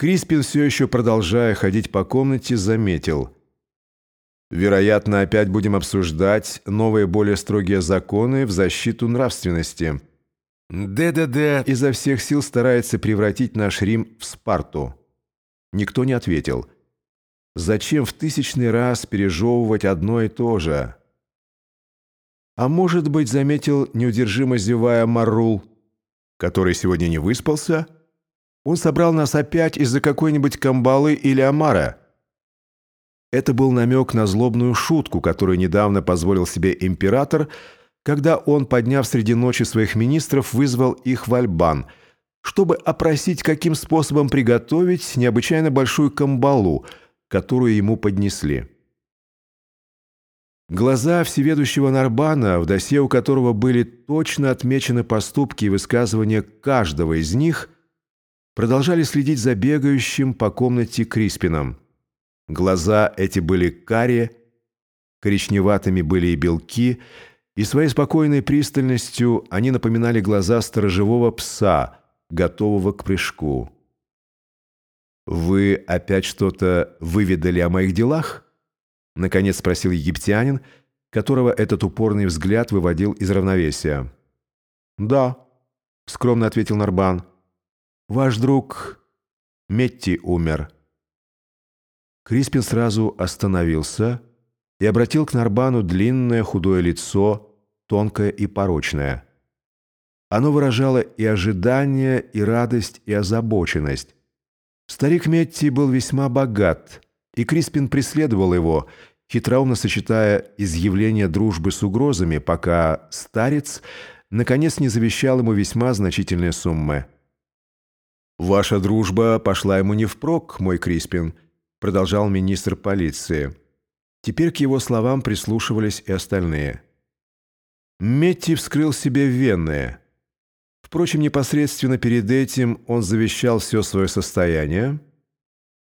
Криспин, все еще продолжая ходить по комнате, заметил. «Вероятно, опять будем обсуждать новые более строгие законы в защиту нравственности. ДДД изо всех сил старается превратить наш Рим в Спарту». Никто не ответил. «Зачем в тысячный раз пережевывать одно и то же?» А может быть, заметил неудержимо зевая Марул, который сегодня не выспался? Он собрал нас опять из-за какой-нибудь камбалы или омара. Это был намек на злобную шутку, которую недавно позволил себе император, когда он, подняв среди ночи своих министров, вызвал их в Альбан, чтобы опросить, каким способом приготовить необычайно большую камбалу, которую ему поднесли. Глаза всеведущего Нарбана, в досье у которого были точно отмечены поступки и высказывания каждого из них, продолжали следить за бегающим по комнате Криспином. Глаза эти были карие, коричневатыми были и белки, и своей спокойной пристальностью они напоминали глаза сторожевого пса, готового к прыжку. «Вы опять что-то выведали о моих делах?» Наконец спросил египтянин, которого этот упорный взгляд выводил из равновесия. «Да», — скромно ответил Нарбан. «Ваш друг Метти умер». Криспин сразу остановился и обратил к Нарбану длинное худое лицо, тонкое и порочное. Оно выражало и ожидание, и радость, и озабоченность. Старик Метти был весьма богат — и Криспин преследовал его, хитроумно сочетая изъявление дружбы с угрозами, пока старец, наконец, не завещал ему весьма значительные суммы. «Ваша дружба пошла ему не впрок, мой Криспин», продолжал министр полиции. Теперь к его словам прислушивались и остальные. Метти вскрыл себе вены. Впрочем, непосредственно перед этим он завещал все свое состояние,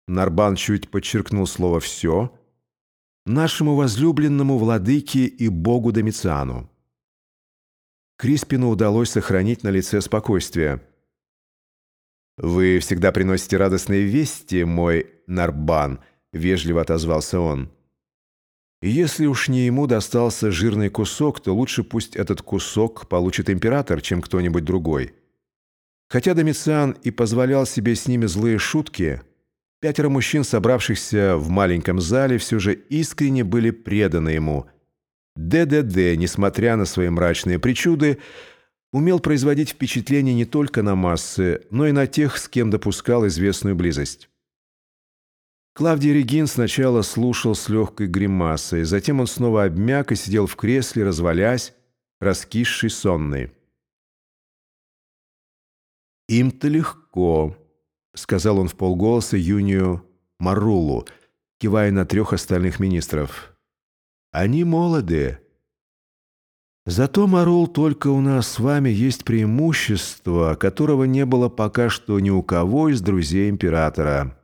Нарбан чуть подчеркнул слово «все», нашему возлюбленному владыке и богу Домициану. Криспину удалось сохранить на лице спокойствие. «Вы всегда приносите радостные вести, мой Нарбан», — вежливо отозвался он. «Если уж не ему достался жирный кусок, то лучше пусть этот кусок получит император, чем кто-нибудь другой. Хотя Домициан и позволял себе с ними злые шутки, — Пятеро мужчин, собравшихся в маленьком зале, все же искренне были преданы ему. ДДД, несмотря на свои мрачные причуды, умел производить впечатление не только на массы, но и на тех, с кем допускал известную близость. Клавдий Регин сначала слушал с легкой гримасой, затем он снова обмяк и сидел в кресле, развалясь, раскисший сонный. «Им-то легко», — сказал он в полголоса Юнию Марулу, кивая на трех остальных министров. «Они молоды. Зато, Марул, только у нас с вами есть преимущество, которого не было пока что ни у кого из друзей императора.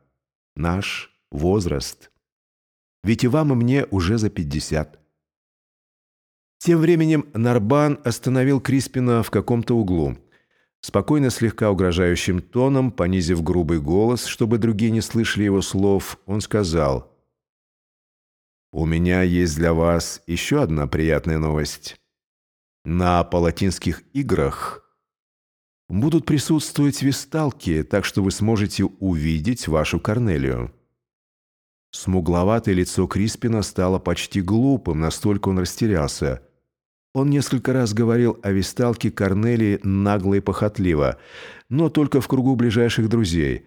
Наш возраст. Ведь и вам, и мне уже за пятьдесят». Тем временем Нарбан остановил Криспина в каком-то углу. Спокойно, слегка угрожающим тоном, понизив грубый голос, чтобы другие не слышали его слов, он сказал, «У меня есть для вас еще одна приятная новость. На палатинских играх будут присутствовать висталки, так что вы сможете увидеть вашу Корнелию». Смугловатое лицо Криспина стало почти глупым, настолько он растерялся – он несколько раз говорил о висталке Корнелии нагло и похотливо, но только в кругу ближайших друзей,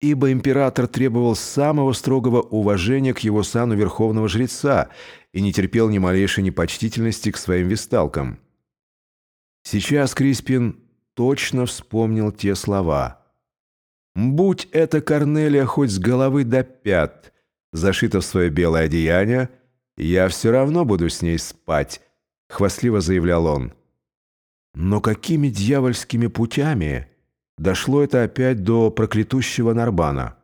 ибо император требовал самого строгого уважения к его сану верховного жреца и не терпел ни малейшей непочтительности к своим висталкам. Сейчас Криспин точно вспомнил те слова. «Будь это Корнелия хоть с головы до пят, зашита в свое белое одеяние, я все равно буду с ней спать», — хвастливо заявлял он. Но какими дьявольскими путями дошло это опять до проклятущего Нарбана?